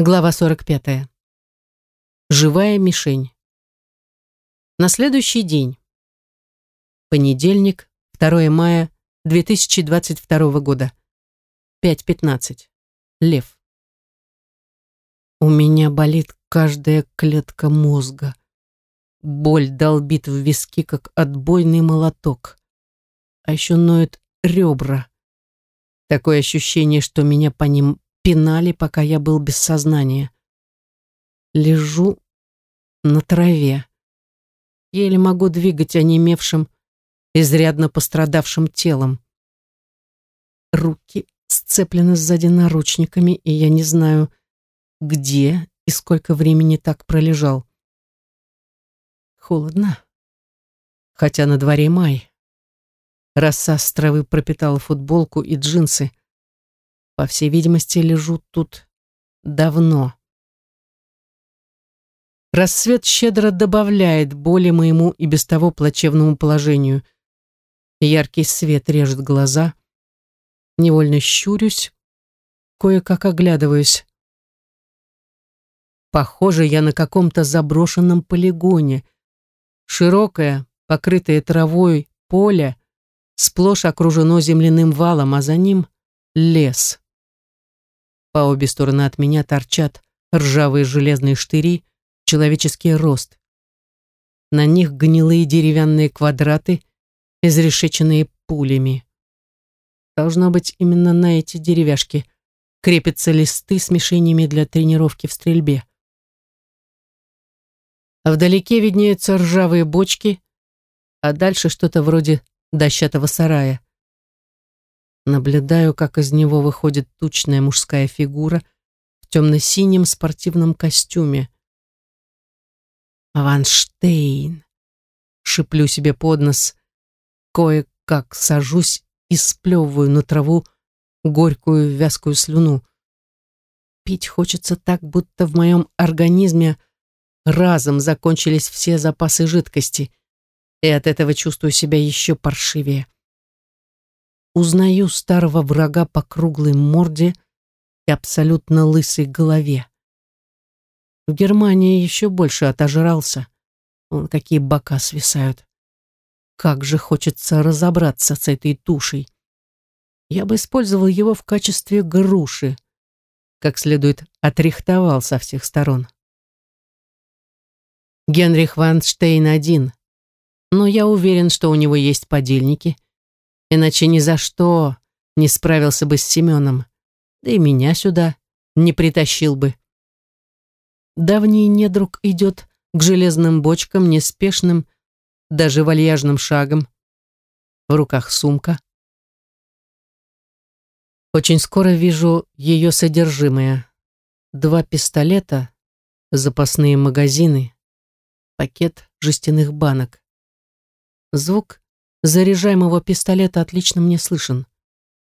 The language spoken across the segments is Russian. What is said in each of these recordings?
Глава 45. Живая мишень. На следующий день. Понедельник, 2 мая 2022 года. 5.15. Лев. У меня болит каждая клетка мозга. Боль долбит в виски, как отбойный молоток. А еще ноют ребра. Такое ощущение, что меня по ним пинали, пока я был без сознания. Лежу на траве. Еле могу двигать онемевшим, изрядно пострадавшим телом. Руки сцеплены сзади наручниками, и я не знаю, где и сколько времени так пролежал. Холодно. Хотя на дворе май. Роса с травы пропитала футболку и джинсы. По всей видимости, лежу тут давно. Рассвет щедро добавляет боли моему и без того плачевному положению. Яркий свет режет глаза. Невольно щурюсь, кое-как оглядываюсь. Похоже, я на каком-то заброшенном полигоне. Широкое, покрытое травой поле сплошь окружено земляным валом, а за ним лес. По обе стороны от меня торчат ржавые железные штыри, человеческий рост. На них гнилые деревянные квадраты, изрешеченные пулями. Должно быть, именно на эти деревяшки крепятся листы с мишенями для тренировки в стрельбе. А вдалеке виднеются ржавые бочки, а дальше что-то вроде дощатого сарая. Наблюдаю, как из него выходит тучная мужская фигура в темно-синем спортивном костюме. «Ванштейн!» — шиплю себе под нос. Кое-как сажусь и сплевываю на траву горькую вязкую слюну. Пить хочется так, будто в моем организме разом закончились все запасы жидкости, и от этого чувствую себя еще паршивее узнаю старого врага по круглой морде и абсолютно лысой голове. В Германии еще больше отожрался. Вон какие бока свисают. Как же хочется разобраться с этой тушей. Я бы использовал его в качестве груши. Как следует отрихтовал со всех сторон. Генрих Ванштейн один. Но я уверен, что у него есть подельники, иначе ни за что не справился бы с Семеном, да и меня сюда не притащил бы. Давний недруг идет к железным бочкам неспешным, даже вальяжным шагом. В руках сумка. Очень скоро вижу ее содержимое. Два пистолета, запасные магазины, пакет жестяных банок. Звук заряжаемого пистолета отлично мне слышен,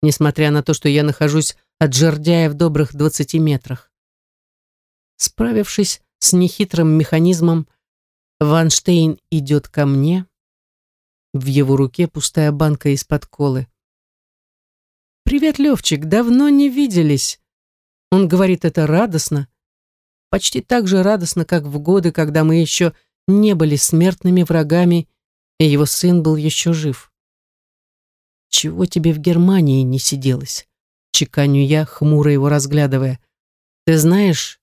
несмотря на то, что я нахожусь от жердяя в добрых двадцати метрах. Справившись с нехитрым механизмом, Ванштейн идет ко мне. В его руке пустая банка из-под колы. «Привет, Левчик, давно не виделись!» Он говорит это радостно, почти так же радостно, как в годы, когда мы еще не были смертными врагами и его сын был еще жив. «Чего тебе в Германии не сиделось?» Чеканю я, хмуро его разглядывая. «Ты знаешь,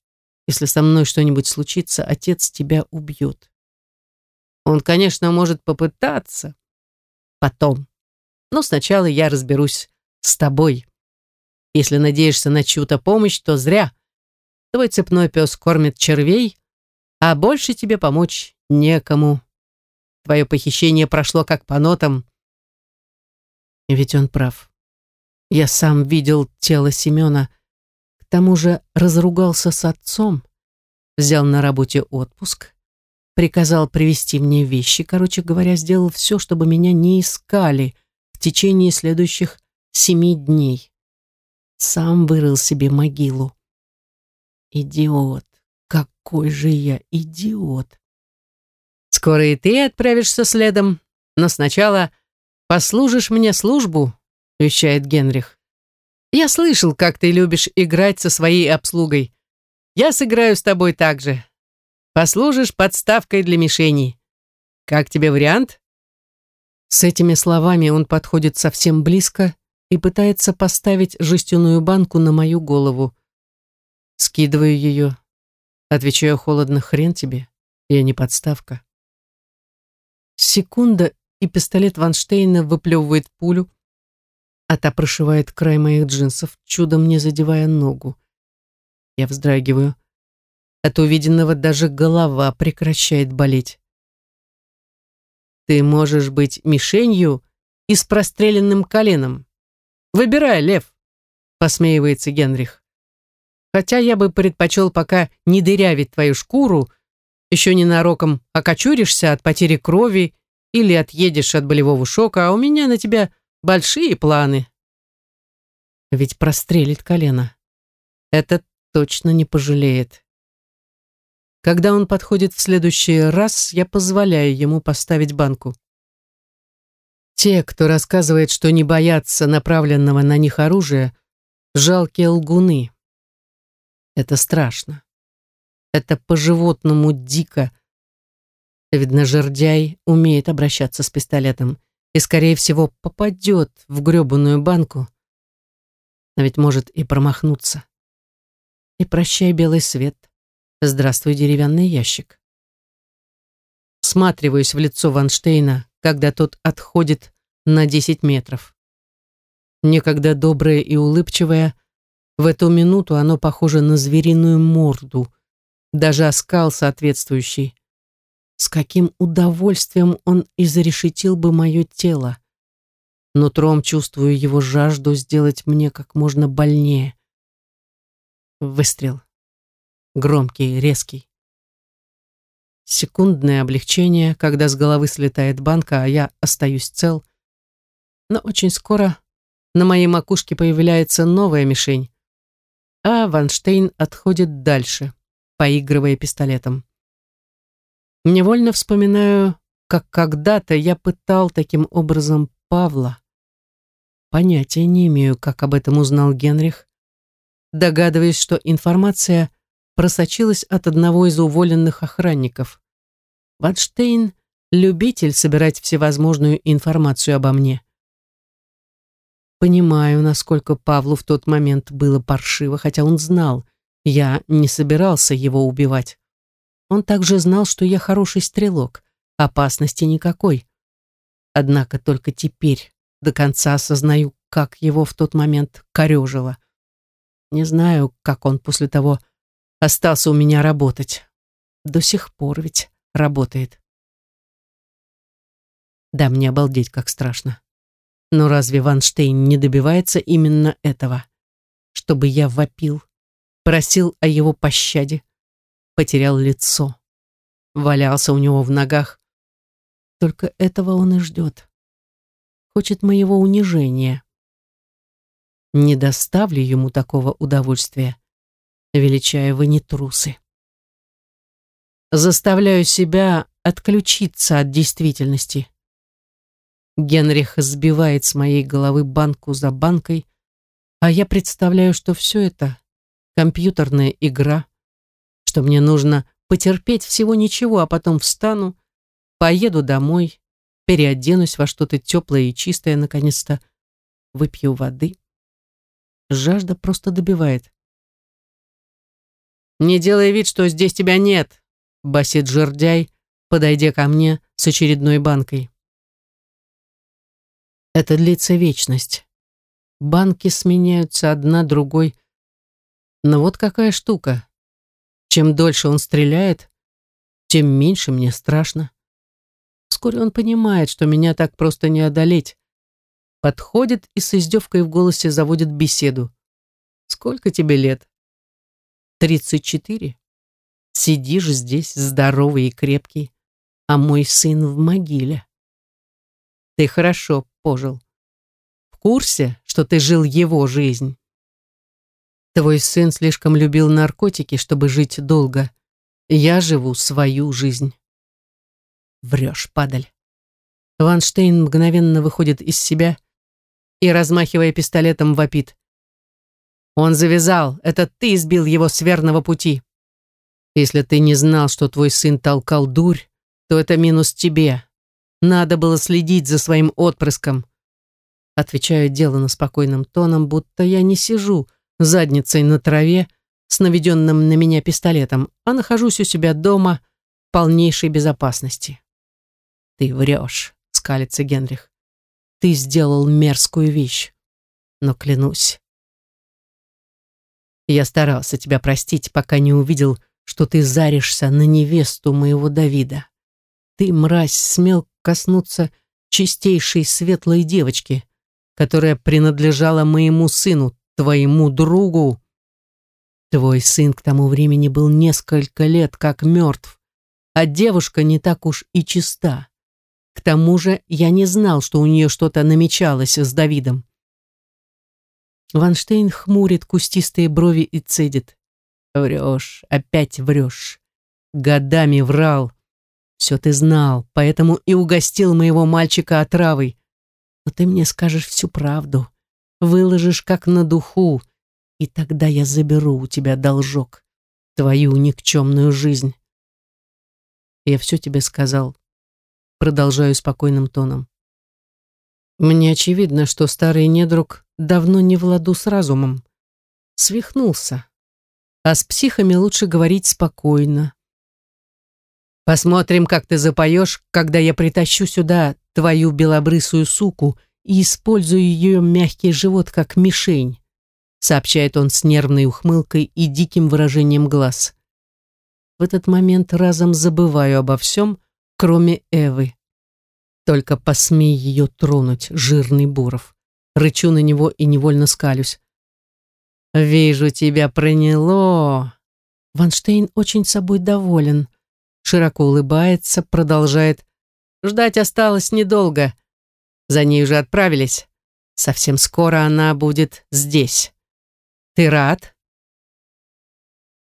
если со мной что-нибудь случится, отец тебя убьет». Он, конечно, может попытаться. Потом. Но сначала я разберусь с тобой. Если надеешься на чью-то помощь, то зря. Твой цепной пес кормит червей, а больше тебе помочь некому. Твое похищение прошло как по нотам. Ведь он прав. Я сам видел тело Семена. К тому же разругался с отцом. Взял на работе отпуск. Приказал привезти мне вещи. Короче говоря, сделал все, чтобы меня не искали в течение следующих семи дней. Сам вырыл себе могилу. Идиот. Какой же я идиот. Скоро и ты отправишься следом, но сначала послужишь мне службу, вещает Генрих. Я слышал, как ты любишь играть со своей обслугой. Я сыграю с тобой так же. Послужишь подставкой для мишени. Как тебе вариант?» С этими словами он подходит совсем близко и пытается поставить жестяную банку на мою голову. Скидываю ее. Отвечаю холодно, хрен тебе, я не подставка. Секунда, и пистолет Ванштейна выплевывает пулю, а та прошивает край моих джинсов, чудом не задевая ногу. Я вздрагиваю. От увиденного даже голова прекращает болеть. Ты можешь быть мишенью и с простреленным коленом. Выбирай, Лев, посмеивается Генрих. Хотя я бы предпочел пока не дырявить твою шкуру, еще ненароком окочуришься от потери крови или отъедешь от болевого шока, а у меня на тебя большие планы. Ведь прострелит колено. Это точно не пожалеет. Когда он подходит в следующий раз, я позволяю ему поставить банку. Те, кто рассказывает, что не боятся направленного на них оружия, жалкие лгуны. Это страшно. Это по-животному дико. Видно, жердяй умеет обращаться с пистолетом и, скорее всего, попадет в гребаную банку. А ведь может и промахнуться. И прощай, белый свет. Здравствуй, деревянный ящик. Всматриваюсь в лицо Ванштейна, когда тот отходит на 10 метров. Некогда доброе и улыбчивое, в эту минуту оно похоже на звериную морду, даже оскал соответствующий. С каким удовольствием он изрешетил бы мое тело. Нутром чувствую его жажду сделать мне как можно больнее. Выстрел. Громкий, резкий. Секундное облегчение, когда с головы слетает банка, а я остаюсь цел. Но очень скоро на моей макушке появляется новая мишень а Ванштейн отходит дальше, поигрывая пистолетом. Невольно вспоминаю, как когда-то я пытал таким образом Павла. Понятия не имею, как об этом узнал Генрих. Догадываюсь, что информация просочилась от одного из уволенных охранников. Ванштейн — любитель собирать всевозможную информацию обо мне. Понимаю, насколько Павлу в тот момент было паршиво, хотя он знал, я не собирался его убивать. Он также знал, что я хороший стрелок, опасности никакой. Однако только теперь до конца осознаю, как его в тот момент корежило. Не знаю, как он после того остался у меня работать. До сих пор ведь работает. Да, мне обалдеть, как страшно. Но разве Ванштейн не добивается именно этого? Чтобы я вопил, просил о его пощаде, потерял лицо, валялся у него в ногах. Только этого он и ждет. Хочет моего унижения. Не доставлю ему такого удовольствия. Величая, вы не трусы. Заставляю себя отключиться от действительности. Генрих сбивает с моей головы банку за банкой, а я представляю, что все это компьютерная игра, что мне нужно потерпеть всего ничего, а потом встану, поеду домой, переоденусь во что-то теплое и чистое, наконец-то выпью воды. Жажда просто добивает. «Не делай вид, что здесь тебя нет», — басит жердяй, подойдя ко мне с очередной банкой. Это длится вечность. Банки сменяются одна другой. Но вот какая штука. Чем дольше он стреляет, тем меньше мне страшно. Вскоре он понимает, что меня так просто не одолеть. Подходит и с издевкой в голосе заводит беседу. «Сколько тебе лет?» «Тридцать четыре. Сидишь здесь, здоровый и крепкий, а мой сын в могиле. Ты хорошо пожил. В курсе, что ты жил его жизнь? Твой сын слишком любил наркотики, чтобы жить долго. Я живу свою жизнь. Врешь, падаль. Ванштейн мгновенно выходит из себя и, размахивая пистолетом, вопит. Он завязал. Это ты сбил его с верного пути. Если ты не знал, что твой сын толкал дурь, то это минус тебе. Надо было следить за своим отпрыском. Отвечаю делано спокойным тоном, будто я не сижу задницей на траве с наведенным на меня пистолетом, а нахожусь у себя дома в полнейшей безопасности. «Ты врешь», — скалится Генрих. «Ты сделал мерзкую вещь, но клянусь». Я старался тебя простить, пока не увидел, что ты заришься на невесту моего Давида. Ты, мразь, смел коснуться чистейшей светлой девочки, которая принадлежала моему сыну, твоему другу. Твой сын к тому времени был несколько лет как мертв, а девушка не так уж и чиста. К тому же я не знал, что у нее что-то намечалось с Давидом. Ванштейн хмурит кустистые брови и цедит. Врешь, опять врешь. Годами врал. Все ты знал, поэтому и угостил моего мальчика отравой. Но ты мне скажешь всю правду. Выложишь как на духу, и тогда я заберу у тебя должок. Твою никчемную жизнь. Я все тебе сказал. Продолжаю спокойным тоном. Мне очевидно, что старый недруг давно не в ладу с разумом. Свихнулся а с психами лучше говорить спокойно. Посмотрим, как ты запоешь, когда я притащу сюда твою белобрысую суку и использую ее мягкий живот как мишень, сообщает он с нервной ухмылкой и диким выражением глаз. В этот момент разом забываю обо всем, кроме Эвы. Только посмей ее тронуть, жирный Буров. Рычу на него и невольно скалюсь. «Вижу, тебя проняло!» Ванштейн очень собой доволен. Широко улыбается, продолжает. «Ждать осталось недолго. За ней уже отправились. Совсем скоро она будет здесь. Ты рад?»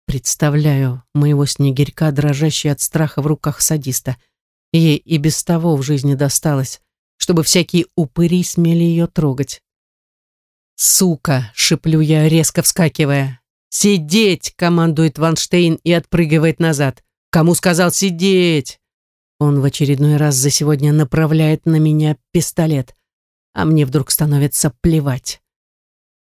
Представляю моего снегирька, дрожащий от страха в руках садиста. Ей и без того в жизни досталось, чтобы всякие упыри смели ее трогать. «Сука!» — шиплю я, резко вскакивая. «Сидеть!» — командует Ванштейн и отпрыгивает назад. «Кому сказал сидеть?» Он в очередной раз за сегодня направляет на меня пистолет, а мне вдруг становится плевать.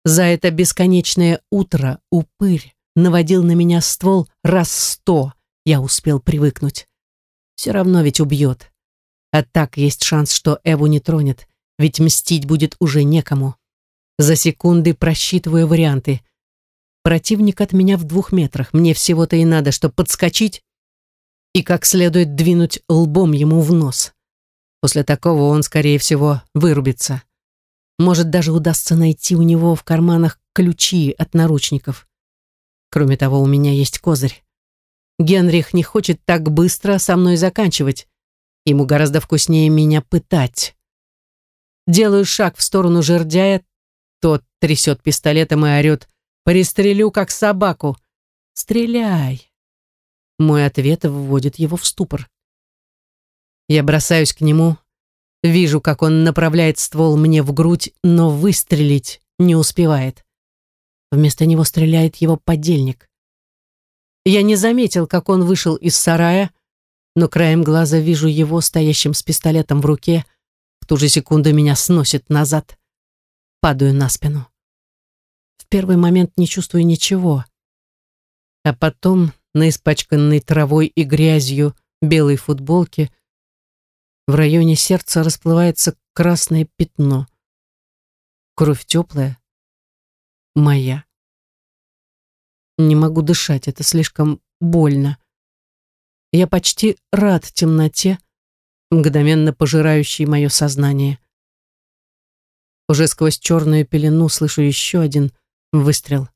За это бесконечное утро упырь наводил на меня ствол раз сто, я успел привыкнуть. Все равно ведь убьет. А так есть шанс, что Эву не тронет, ведь мстить будет уже некому. За секунды просчитываю варианты. Противник от меня в двух метрах. Мне всего-то и надо, чтобы подскочить и как следует двинуть лбом ему в нос. После такого он, скорее всего, вырубится. Может, даже удастся найти у него в карманах ключи от наручников. Кроме того, у меня есть козырь. Генрих не хочет так быстро со мной заканчивать. Ему гораздо вкуснее меня пытать. Делаю шаг в сторону жердяя, тот трясет пистолетом и орет «Пристрелю, как собаку!» «Стреляй!» Мой ответ вводит его в ступор. Я бросаюсь к нему, вижу, как он направляет ствол мне в грудь, но выстрелить не успевает. Вместо него стреляет его подельник. Я не заметил, как он вышел из сарая, но краем глаза вижу его стоящим с пистолетом в руке. В ту же секунду меня сносит назад падаю на спину. В первый момент не чувствую ничего. А потом на испачканной травой и грязью белой футболке в районе сердца расплывается красное пятно. Кровь теплая. Моя. Не могу дышать, это слишком больно. Я почти рад темноте, мгновенно пожирающей мое сознание. Уже сквозь черную пелену слышу еще один выстрел.